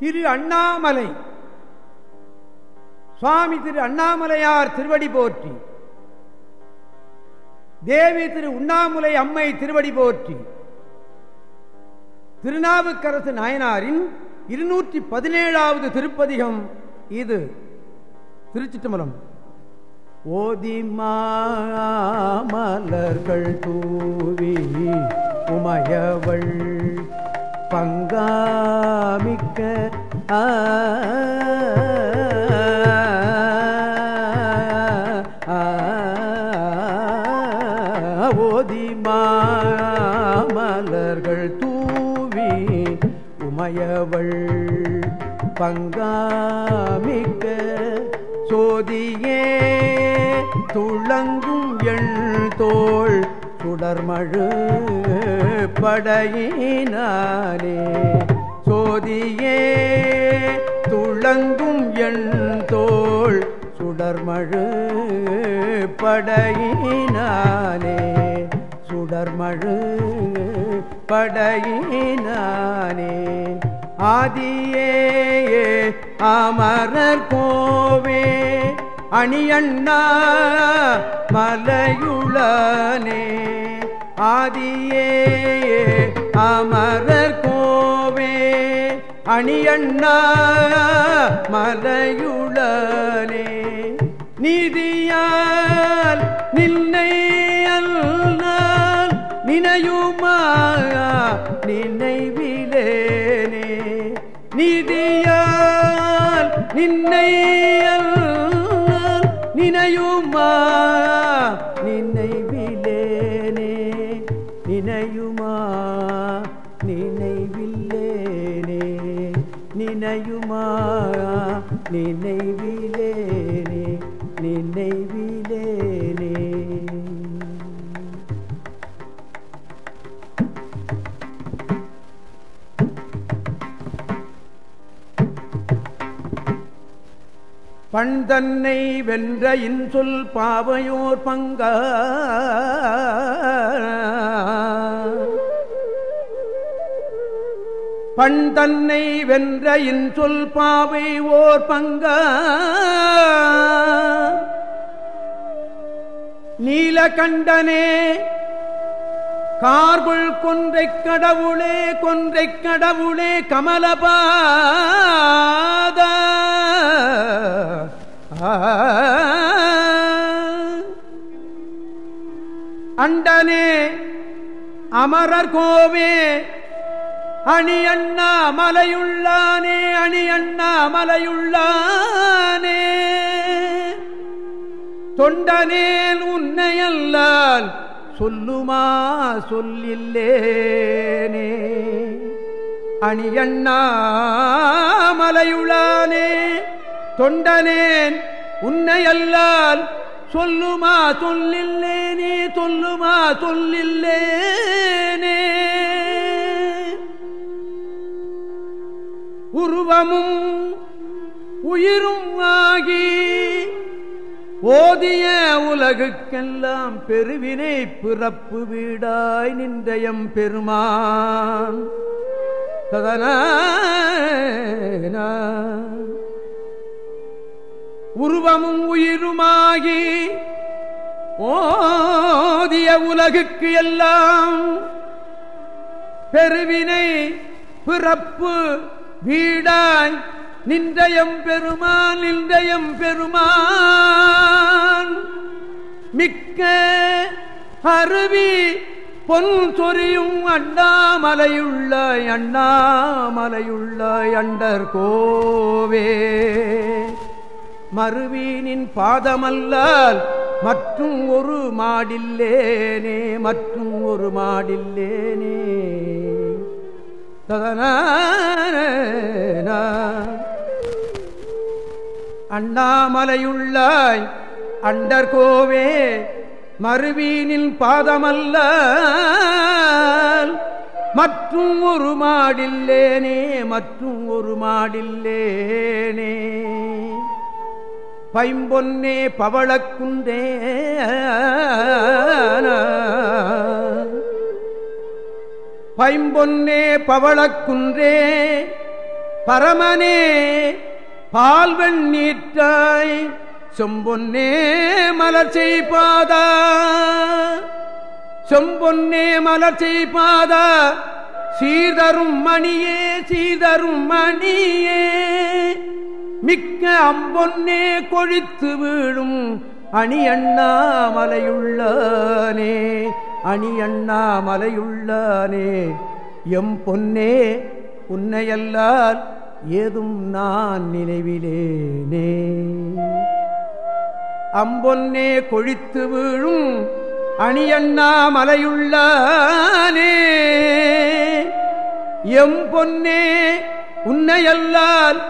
திரு அண்ணாமலை. சுவாமி திரு அண்ணாமலையார் திருவடி போற்றி. தேவி திரு உண்ணாமுலை அம்மை திருவடி போற்றி. திருநாவுக்கரசு நாயனாரின் இருநூற்றி பதினேழாவது திருப்பதிகம் இது. திருச்சிட்டுமலம் ஓதி மலர்கள் தூவி உமையவள் பங்காமிக்க ஓதி மாமலர்கள் தூவி உமையவள் பங்காமிக்க சோதியே துளங்கும் எண் தோள் தொடர்மழு படையினாலே சோதியே துளங்கும் எண் தோள் சுடர்மழு படையினாலே சுடர்மழு படையினானே ஆதியே அமரர் கோவே அணியண்ணா மலையுளனே. ஆதியே அமரர் கோவே அணியண்ணா மலையுளனே நிதியால் நின்னை அல்லால் நினையுமா நினைவிலேனே. நிதியால் நின்னை அல்லால் நினையுமா நினையுமா? நினைவில்லேனே. நினையுமா? நினைவில் பண் தன்னை வென்ற இன்சொல் பாவையோர் பங்க. பண் தன்னை வென்ற இன்சொல் பாவை ஓர் பங்க. நீலகண்டனே கார்குள் கொன்றை கடவுளே கொன்றை கடவுளே கமலபாத. அண்டனே அமரர் கோவே அணி அண்ணா மலையுள்ளானே அணி அண்ணா மலையுள்ளானே. தொண்டனேல் உன்னையல்லால் சொல்லுமா சொல்லில்லேனே. அணியண்ணா மலையுளானே தொண்டனேன் உன்னை அல்லால் சொல்லுமா சொல்லில்லேனே சொல்லுமா சொல்லில்லேனே. உருவமும் உயிரும் ஆகி ஓதிய உலகுக்கெல்லாம் பெருவினை பிறப்பு வீடாய் நின்றயம் பெருமான். சதன உருவமும் உயிருமாகி ஓதிய உலகுக்கு எல்லாம் பெருவினை பிறப்பு வீடாய் நின்றயம் பெருமான் நின்றயம் பெருமான். மிக்க அருவி பொன் சொரியும் அண்ணாமலையுள்ள அண்ணாமலையுள்ள அண்டர் கோவே. மறுவீனின் பாதமல்லால் மற்றும் ஒரு மாடில்லேனே மற்றும் ஒரு மாடில்லேனே. ததன அண்ணாமலையுள்ளாய் அண்டர்கோவே மறுவீனில் பாதமல்ல மற்றும் ஒரு மாடில்லேனே மற்றும் ஒரு மாடில்லேனே. பைம்பொன்னே பவளக்குந்தே. பைம்பொன்னே பவளக்குன்றே பரமனே பால்வன் நீற்றாய் சொம்பொன்னே மலர் செய்பாதா சொம்பொன்னே மலர் செய்பாதா சீதரும் மணியே சீதரும் மணியே. மிக்க அம்பொன்னே கொழித்து வீழும் அணி அண்ணாமலையுள்ளானே அணி அண்ணாமலையுள்ளானே எம் பொன்னே உன்னையல்லால் ஏதும் நான் நினைவிலேனே. அம்பொன்னே கொழித்து வீழும் அணியண்ணா மலையுள்ளானே எம் பொன்னே உன்னையல்லால்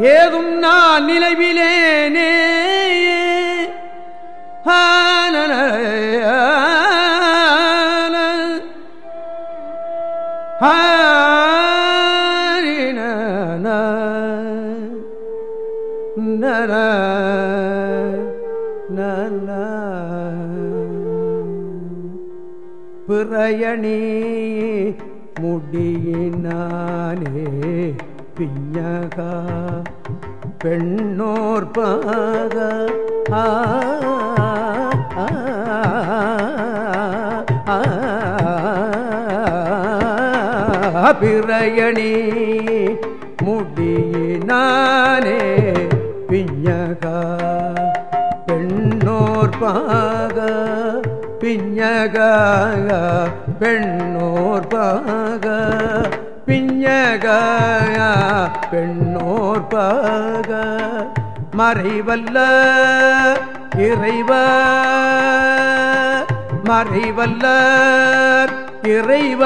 ஏதும் நான் நினைவிலேனே பிரயணி முடியினானே. பிஞகா பெண்ணோர் பாக பிறையணி முடியினானே பிஞகா பெண்ணோர் பாக பிஞக பெண்ணோர் பாக பிஞக பெண்ணோர் பாக மறைவல்ல இறைவ. மறைவல்ல இறைவ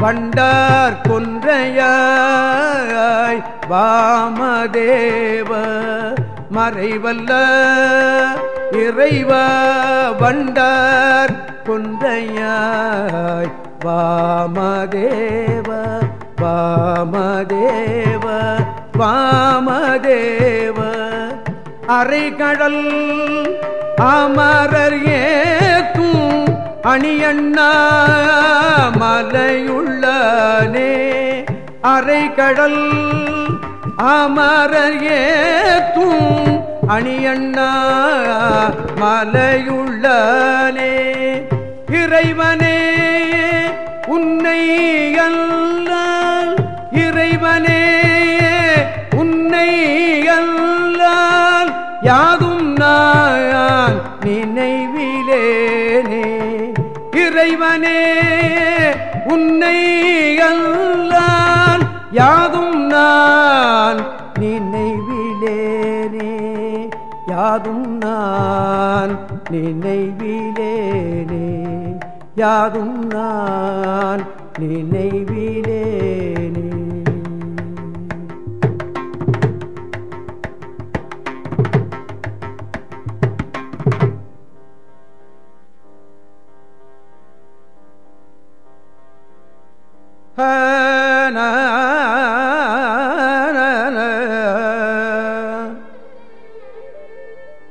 வண்டார் கொன்றையாய் வாமதேவ. மறைவல்ல இறைவ வண்டார் கொன்றையாய் வாமதேவ வாமதேவ வாமதேவ. அரைகடல் அமரர் ஏக்கும் அணியண்ணா மலையுள்ளனே. அரைகடல் அமரர் ஏக்கும் அணியண்ணா மலையுள்ளனே. இறைவனே உன்னை அல்லால் இறைவனே உன்னை அல்லால் யாதும் நான் நினைவிலேனே. இறைவனே உன்னை அல்லால் யாதும் நான் நினைவிலேனே. யாதும் நான் நினைவிலேனே. யாதும் நான் நினைவிலேனே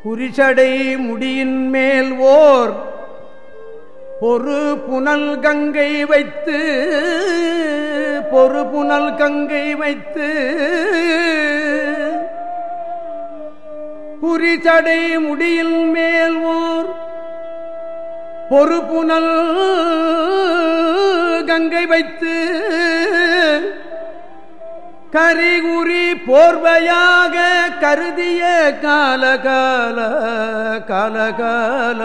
குறிச்சடை முடியின் பொறு புனல் கங்கை வைத்து பொறு புனல் கங்கை வைத்து குறிச்சடை முடியில் மேல் ஓர் பொறு கங்கை வைத்து கரிகுறி போர்வையாக கருதிய காலகால காலகால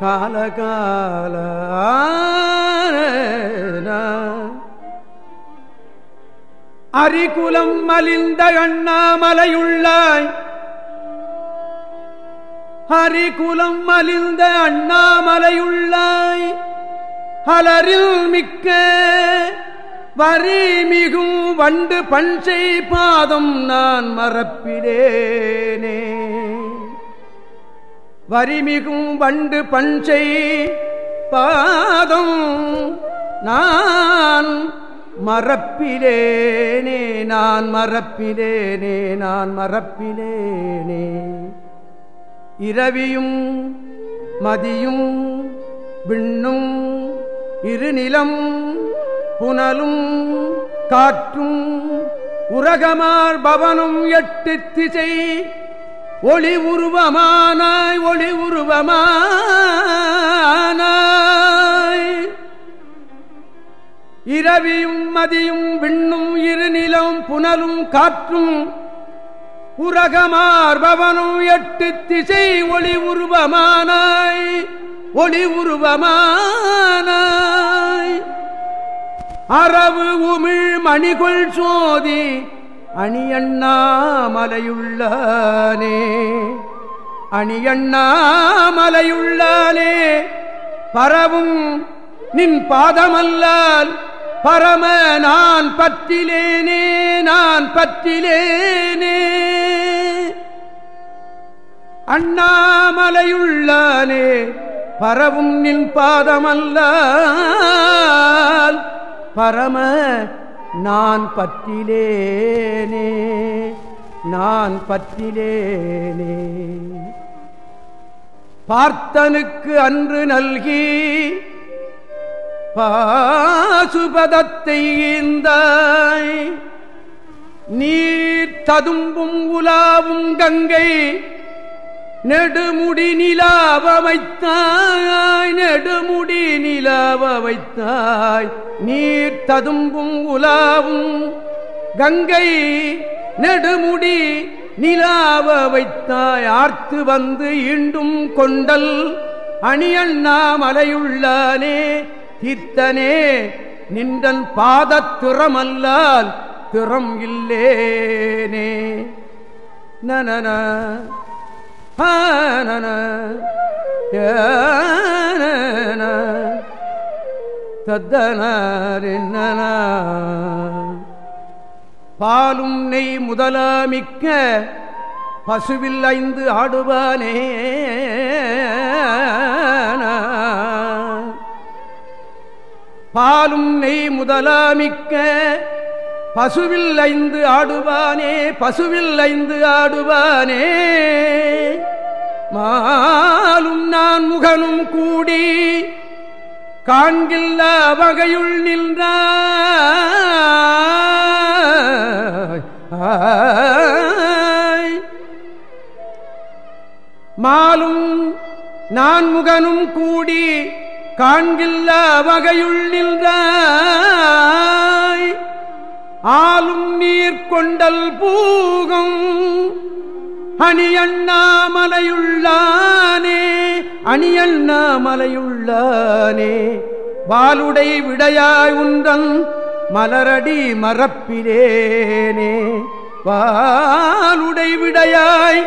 காலகால அரிகுலம் மலிந்த அண்ணாமலையுள்ளாய். ஹரிகுலம் மலிந்த அண்ணாமலையுள்ளாய். அலரில் மிக்க வரி மிகும் வண்டு பஞ்சை பாதம் நான் மறப்பிடேனே. வரிமிகும் வண்டு பஞ்சை பாதம் நான் மறப்பிலேனே நான் மறப்பிலேனே நான் மறப்பிலேனே. இரவியும் மதியும் விண்ணும் இருநிலம் புனலும் காற்றும் உரகமார் பவனும் எட்டு திசை ஒளி உருவமானாய் ஒளி உருவமானாய். இரவியும் மதியும் விண்ணும் இருநிலம் புனலும் காற்றும் உரகமார்பவனும் எட்டு திசை ஒளி உருவமானாய் ஒளி உருவமானாய். அரவு உமிழ் மணிகுள் சோதி அணியண்ணாமலையுள்ளானே. அணியண்ணாமலையுள்ளானே. பரவும் நின் பாதமல்லால் பரம நான் பற்றிலேனே நான் பற்றிலேனே. அண்ணாமலையுள்ளானே பரவும் நின் பாதமல்லால் பரம நான் பற்றிலேனே நான் பற்றிலேனே. பார்த்தனுக்கு அன்று நல்கி பாசுபதத்தை ஈந்தாய். நீர் ததும்பும் உலாவும் கங்கை நெடுமுடி நிலாவ வைத்தாய் நெடுமுடி நிலாவ வைத்தாய். நீர் ததும்பும் உலாவும் கங்கை நெடுமுடி நிலாவ வைத்தாய். ஆர்த்து வந்து ஈண்டும் கொண்டல் அணியண்ணா மலையுள்ளானே தீர்த்தனே நின்றன் பாதத்திறமல்லால் திறம் இல்லேனே. நன தத்தன பாலும் நெய் முதலாமிக்க பசுவில் ஐந்து ஆடுவானே. பாலும் நெய் முதலாமிக்க பசுவில் ஐந்து ஆடுவானே பசுவில் ஐந்து ஆடுவானே. மாலும் நான் முகனும் கூடி காண்கில்ல வகையுள் நின்ற மாலும் நான் முகனும் கூடி காண்கில்ல வகையுள் நின்ற ஆளும் நீர் கொண்டல் பூகம். அணியண்ணாமலையுள்ளானே அணியண்ணாமலையுள்ளானே. வாலுடை விடையாய் உன்றன் மலரடி மரப்பிலேனே வாலுடை விடையாய்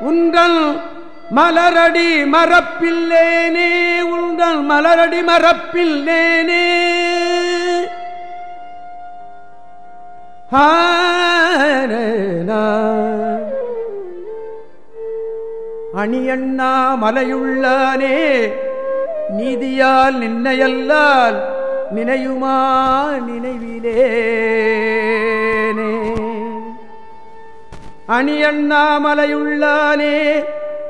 உன்றன் மலரடி மரப்பில்லேனே உங்கள் மலரடி மரப்பில்லேனே அணியண்ணா மலையுள்ளானே நீதியால் நின்னையல்லால் நினையுமா நினைவிலேனே. அணியண்ணாமலையுள்ளானே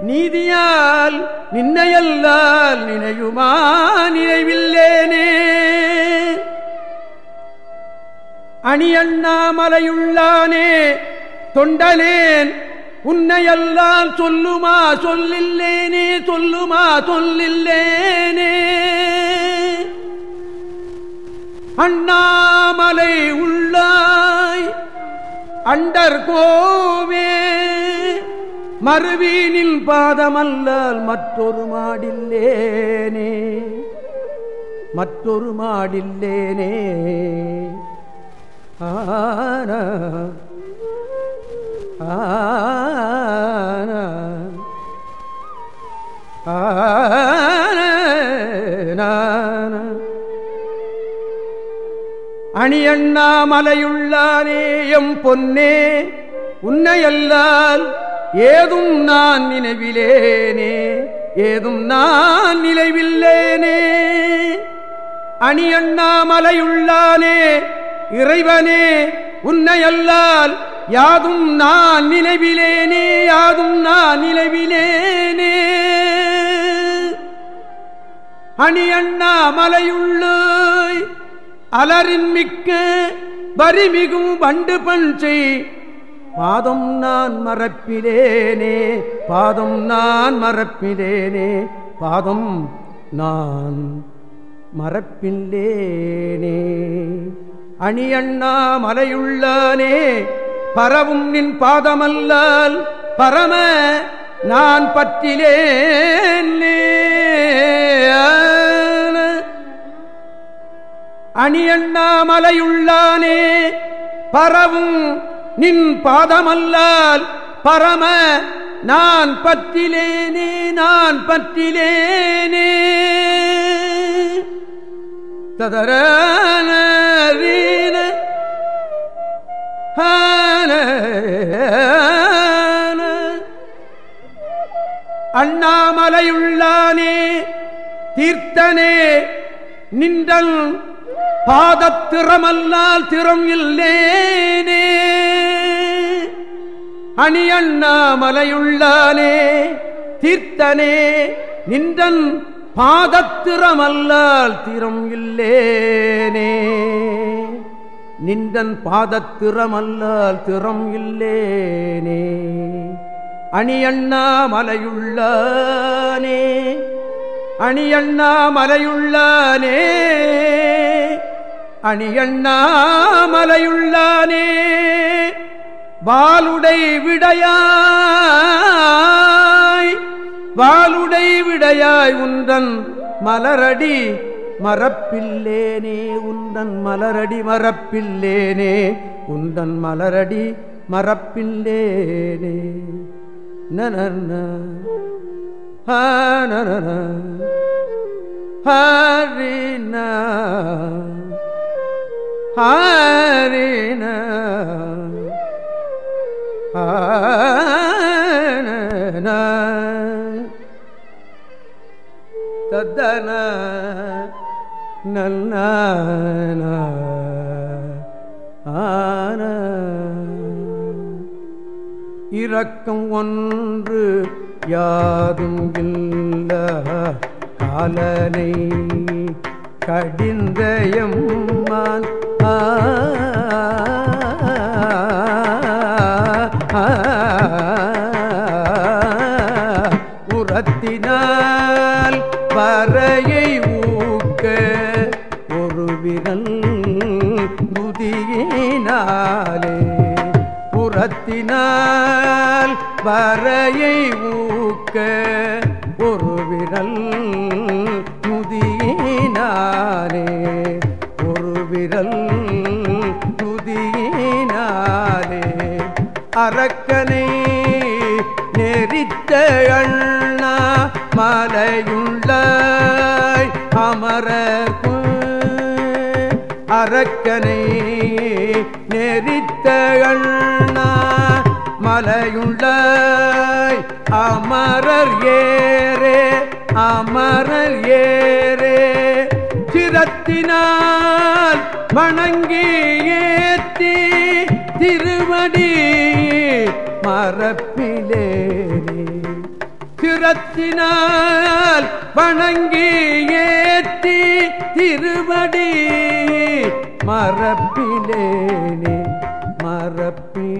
நீதியால் நின்னையல்லால் நினையுமா நினைவில்லேனே. அணியண்ணாமலையுள்ளானே தொண்டலேன் உன்னையெல்லாம் சொல்லுமா சொல்லில்லேனே சொல்லுமா சொல்லில்லேனே. அண்ணாமலை உள்ளாய் அண்டர் கோவே மறுவீனில் பாதமல்லால் மற்றொரு மாடில்லேனே மற்றொரு மாடில்லேனே. அணியண்ணாமலையுள்ளானேயம் பொன்னே உன்னையல்லால் ஏதும் நான் நினைவிலேனே ஏதும் நான் நினைவில்லேனே. அணியண்ணாமலையுள்ளானே இறைவனே உன்னை அல்லால் யாதும் நான் நினைவிலேனே யாதும் நான் நினைவிலேனே. அணி அண்ணா மலையுள்ள அலரின் மிக்க வரிமிகும் வண்டு பஞ்சை பாதம் நான் மறப்பிலேனே பாதம் நான் மறப்பிலேனே பாதம் நான் மறப்பில்லேனே அணியண்ணா மலையுள்ளானே பரவும் நின் பாதமல்லால் பரம நான் பற்றிலேன் அணியண்ணாமலையுள்ளானே பரவும் நின் பாதமல்லால் பரம நான் பற்றிலேனே நான் பற்றிலேனே ததர அண்ணாமலையுள்ளானே தீர்த்தனே நின்றல் பாதத்திறமல்லால் திறம் இல்லேனே. அணி அண்ணாமலையுள்ளானே தீர்த்தனே நின்றன் பாதத்திறமல்லால் திறம் இல்லேனே. நின்றன் பாதத்திறமல்லால் திறம் இல்லேனே. அணியண்ணா மலையுள்ளானே அணியண்ணா மலையுள்ளானே அணியண்ணா மலையுள்ளானே வாலுடை விடையாய் வாலுடை விடையாய் உந்தன் மலரடி மரப்பில்லேனே உந்தன் மலரடி மரப்பில்லேனே உந்தன் மலரடி மரப்பில்லேனே நன ஹரின ஹரின தத்தன நல்ல ஆன. இரக்கம் ஒன்று யாதும் இல்ல காலனை கடிந்தயம்மான் ஆ. புறத்தினால் வரையை ஊக்க ஒரு விரல் முதியினாரே ஒரு விரல் முதியினாரே அரக்கனை நெறித்த அண்ணா மலையுள்ள அமரர்க்கு அரக்கனை மலையுள்ள அமரர் ஏரே அமரர் ஏரே சிரத்தினால் வணங்கி ஏத்தி திருவடி மரப்பிலே சிரத்தினால் வணங்கி ஏத்தி திருவடி மரப்பிலேனே மரப்பிலேனே.